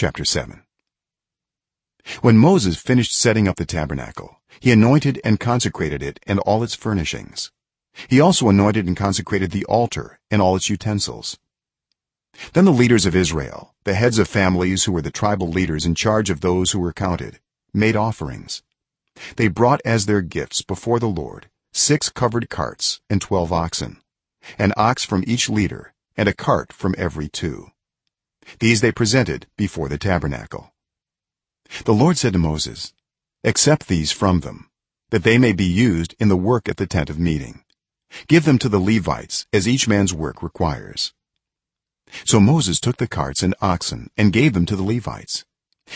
chapter 7 when moses finished setting up the tabernacle he anointed and consecrated it and all its furnishings. He also anointed and consecrated the altar and all its utensils. Then the leaders of israel the heads of families who were the tribal leaders in charge of those who were counted made offerings. They brought as their gifts before the lord six covered carts and 12 oxen an ox from each leader and a cart from every two these they presented before the tabernacle. The lord said to moses accept these from them that they may be used in the work at the tent of meeting. Give them to the levites as each man's work requires. So moses took the carts and oxen and gave them to the levites.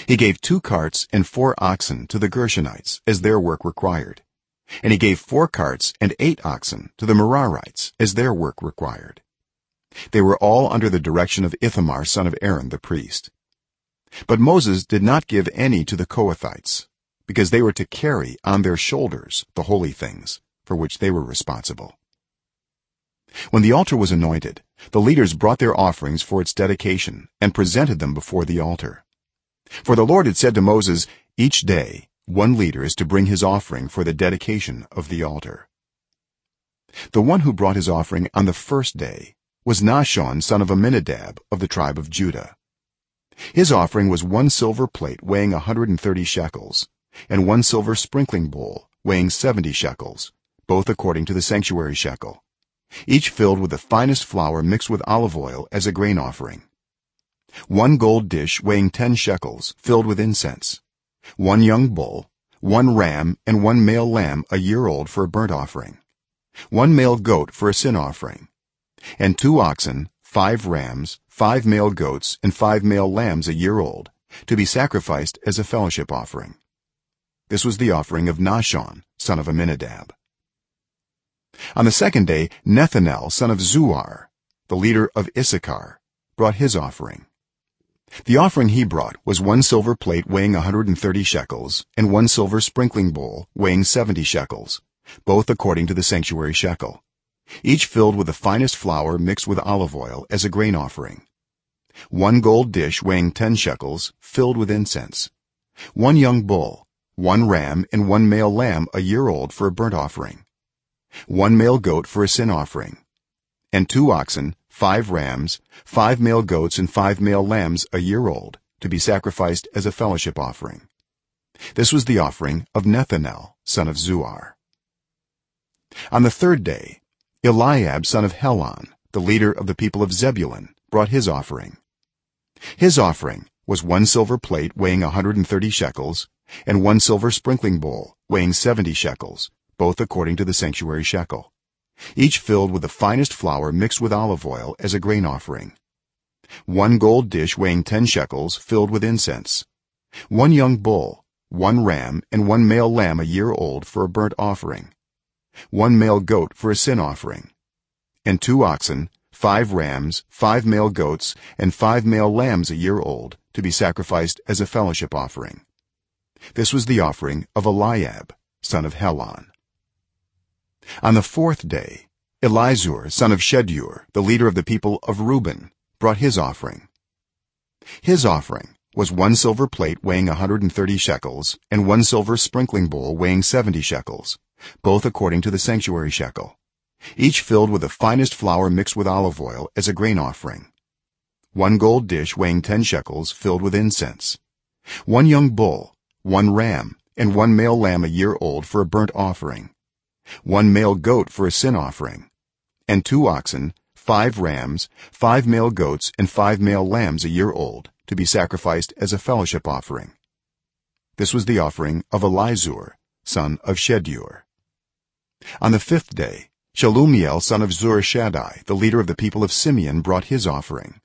He gave two carts and four oxen to the gershonites as their work required. And he gave four carts and eight oxen to the merarites as their work required they were all under the direction of ithamar son of aaron the priest. But moses did not give any to the kohathites because they were to carry on their shoulders the holy things for which they were responsible. When the altar was anointed the leaders brought their offerings for its dedication and presented them before the altar. For the lord had said to moses each day one leader is to bring his offering for the dedication of the altar. The one who brought his offering on the first day was nahshon son of amminadab of the tribe of judah. His offering was one silver plate weighing 130 shekels and one silver sprinkling bowl weighing 70 shekels both according to the sanctuary shekel each filled with the finest flour mixed with olive oil as a grain offering. One gold dish weighing 10 shekels filled with incense one young bull one ram and one male lamb a year old for a burnt offering one male goat for a sin offering and two oxen five rams five male goats and five male lambs a year old to be sacrificed as a fellowship offering. This was the offering of nahshon son of amminadab on the second day nethanel son of zuar the leader of issachar brought his offering. The offering he brought was one silver plate weighing 130 shekels and one silver sprinkling bowl weighing 70 shekels both according to the sanctuary shekel each filled with the finest flour mixed with olive oil as a grain offering. One gold dish weighing 10 shekels filled with incense. One young bull one ram and one male lamb a year old for a burnt offering. One male goat for a sin offering. And two oxen five rams five male goats and five male lambs a year old to be sacrificed as a fellowship offering. This was the offering of nethanel son of zuar. On the third day eliab son of helon the leader of the people of zebulun brought his offering. His offering was one silver plate weighing 130 shekels and one silver sprinkling bowl weighing 70 shekels both according to the sanctuary shekel each filled with the finest flour mixed with olive oil as a grain offering. One gold dish weighing 10 shekels filled with incense. One young bull one ram and one male lamb a year old for a burnt offering one male goat for a sin offering and two oxen five rams five male goats and five male lambs a year old to be sacrificed as a fellowship offering. This was the offering of eliab son of helon. On the fourth day elizur son of shedeur the leader of the people of reuben brought his offering. His offering was one silver plate weighing 130 shekels and one silver sprinkling bowl weighing 70 shekels both according to the sanctuary shekel each filled with the finest flour mixed with olive oil as a grain offering. One gold dish weighing 10 shekels filled with incense. One young bull one ram and one male lamb a year old for a burnt offering. One male goat for a sin offering. And two oxen five rams five male goats and five male lambs a year old to be sacrificed as a fellowship offering. This was the offering of elizur son of shedeur on the fifth day shelumiel son of zurishaddai the leader of the people of simeon brought his offering.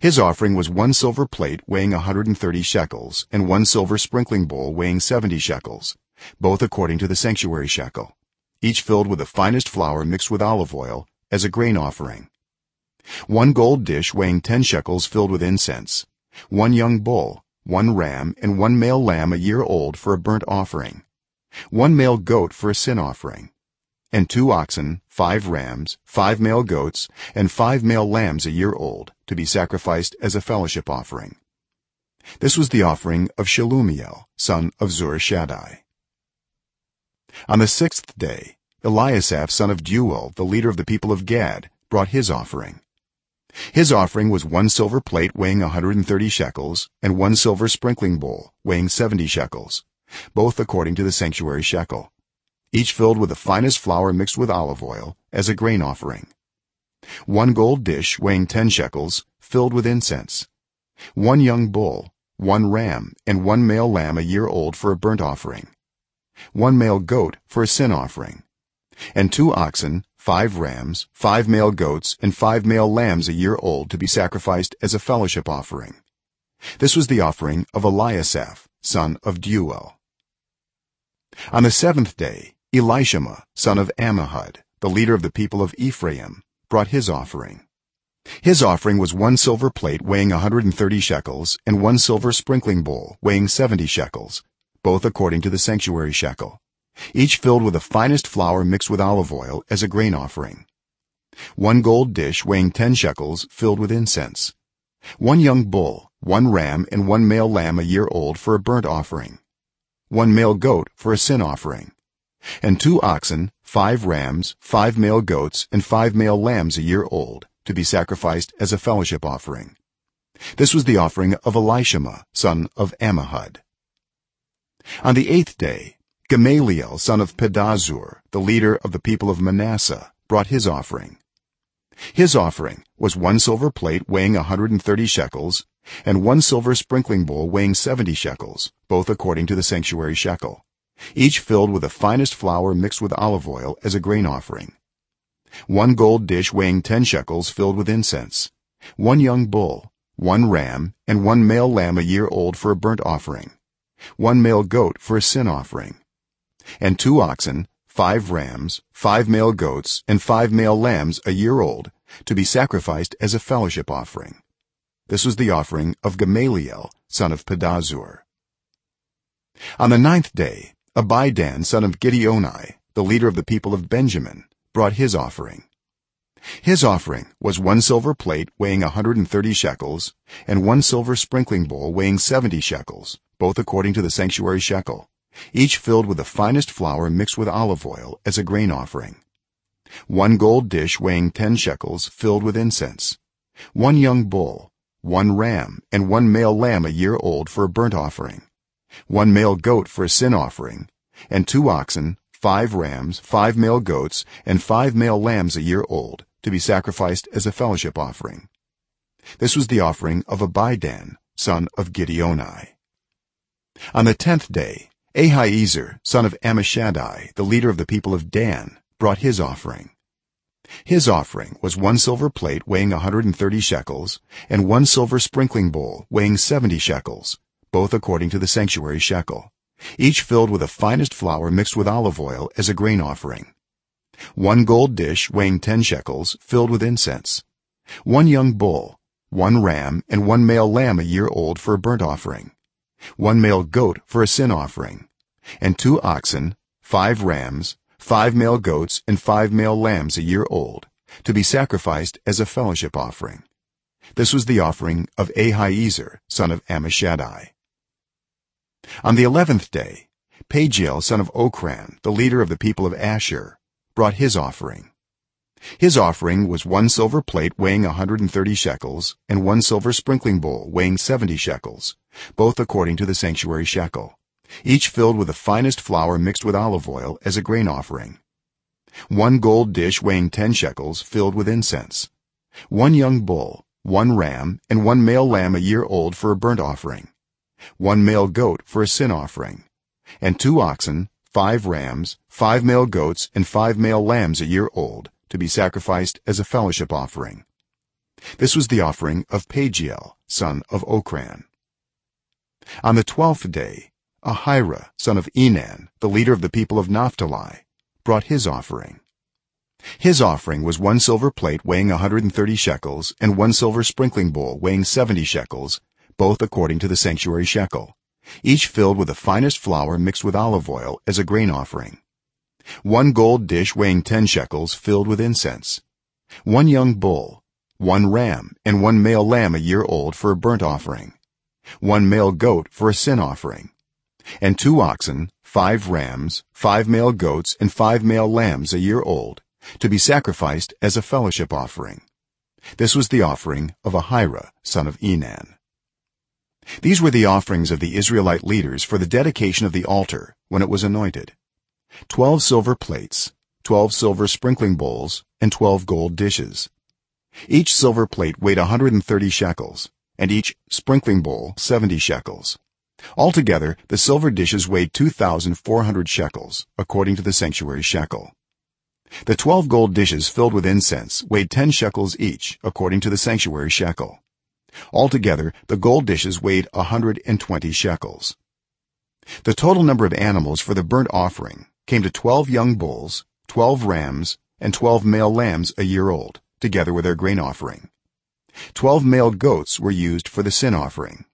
His offering was one silver plate weighing 130 shekels and one silver sprinkling bowl weighing 70 shekels both according to the sanctuary shekel each filled with the finest flour mixed with olive oil as a grain offering. One gold dish weighing 10 shekels filled with incense one young bull one ram and one male lamb a year old for a burnt offering one male goat for a sin offering and two oxen five rams five male goats and five male lambs a year old to be sacrificed as a fellowship offering. This was the offering of shelumiel son of zurishaddai on the 6th day eliasaph son of deuel the leader of the people of gad brought his offering. His offering was one silver plate weighing 130 shekels and one silver sprinkling bowl weighing 70 shekels both according to the sanctuary shekel each filled with the finest flour mixed with olive oil as a grain offering. One gold dish weighing 10 shekels filled with incense. One young bull one ram and one male lamb a year old for a burnt offering. One male goat for a sin offering. And two oxen five rams five male goats and five male lambs a year old to be sacrificed as a fellowship offering. This was the offering of eliasaph son of deuel on the 7th day elishama son of ammihud the leader of the people of ephraim brought his offering. His offering was one silver plate weighing 130 shekels and one silver sprinkling bowl weighing 70 shekels both according to the sanctuary shekel each filled with the finest flour mixed with olive oil as a grain offering. One gold dish weighing 10 shekels filled with incense. One young bull one ram and one male lamb a year old for a burnt offering one male goat for a sin offering. And two oxen five rams five male goats and five male lambs a year old to be sacrificed as a fellowship offering. This was the offering of elishama son of ammihud on the 8th day gamaliel son of pedahzur the leader of the people of manasseh brought his offering. His offering was one silver plate weighing 130 shekels and one silver sprinkling bowl weighing 70 shekels both according to the sanctuary shekel each filled with the finest flour mixed with olive oil as a grain offering. One gold dish weighing 10 shekels filled with incense one young bull one ram and one male lamb a year old for a burnt offering one male goat for a sin offering and two oxen five rams five male goats and five male lambs a year old to be sacrificed as a fellowship offering this was the offering of gamaliel son of pedahzur. On the ninth day abidan son of gideoni the leader of the people of benjamin brought his offering. His offering was one silver plate weighing 130 shekels and one silver sprinkling bowl weighing 70 shekels both according to the sanctuary shekel each filled with the finest flour mixed with olive oil as a grain offering. One gold dish weighing 10 shekels filled with incense. One young bull one ram and one male lamb a year old for a burnt offering one male goat for a sin offering and two oxen five rams five male goats and five male lambs a year old to be sacrificed as a fellowship offering. This was the offering of abidan son of gideoni. On the 10th day ahiezer son of ammishaddai the leader of the people of dan brought his offering his offering was one silver plate weighing 130 shekels and one silver sprinkling bowl weighing 70 shekels both according to the sanctuary shekel each filled with the finest flour mixed with olive oil as a grain offering. One gold dish weighing 10 shekels filled with incense one young bull one ram and one male lamb a year old for a burnt offering one male goat for a sin offering and two oxen five rams five male goats and five male lambs a year old to be sacrificed as a fellowship offering. This was the offering of ahiezer son of ammishaddai on the 11th day pagiel son of ocran the leader of the people of asher brought his offering. His offering was one silver plate weighing 130 shekels and one silver sprinkling bowl weighing 70 shekels both according to the sanctuary shekel each filled with the finest flour mixed with olive oil as a grain offering. One gold dish weighing 10 shekels filled with incense. One young bull one ram and one male lamb a year old for a burnt offering. One male goat for a sin offering. And two oxen five rams five male goats and five male lambs a year old to be sacrificed as a fellowship offering. This was the offering of pagiel son of ocran on the 12th day ahira son of enan the leader of the people of naphtali brought his offering. His offering was one silver plate weighing 130 shekels and one silver sprinkling bowl weighing 70 shekels both according to the sanctuary shekel each filled with the finest flour mixed with olive oil as a grain offering. One gold dish weighing 10 shekels filled with incense. One young bull one ram and one male lamb a year old for a burnt offering. One male goat for a sin offering and two oxen five rams five male goats and five male lambs a year old to be sacrificed as a fellowship offering. This was the offering of ahira son of enan. These were the offerings of the israelite leaders for the dedication of the altar when it was anointed. 12 silver plates 12 silver sprinkling bowls and 12 gold dishes. Each silver plate weighed 130 shekels and each sprinkling bowl 70 shekels altogether the silver dishes weighed 2400 shekels according to the sanctuary shekel. The 12 gold dishes filled with incense weighed 10 shekels each according to the sanctuary shekel. Altogether the gold dishes weighed 120 shekels. The total number of animals for the burnt offering came to 12 young bulls 12 rams and 12 male lambs a year old together with their grain offering. 12 male goats were used for the sin offering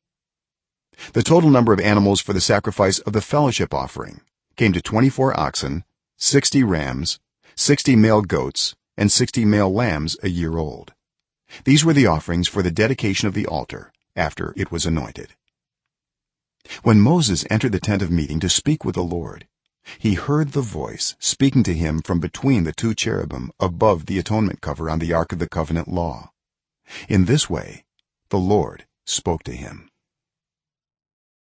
the total number of animals for the sacrifice of the fellowship offering came to 24 oxen 60 rams 60 male goats and 60 male lambs a year old. These were the offerings for the dedication of the altar after it was anointed. When moses entered the tent of meeting to speak with the lord he heard the voice speaking to him from between the two cherubim above the atonement cover on the ark of the covenant law. In this way the lord spoke to him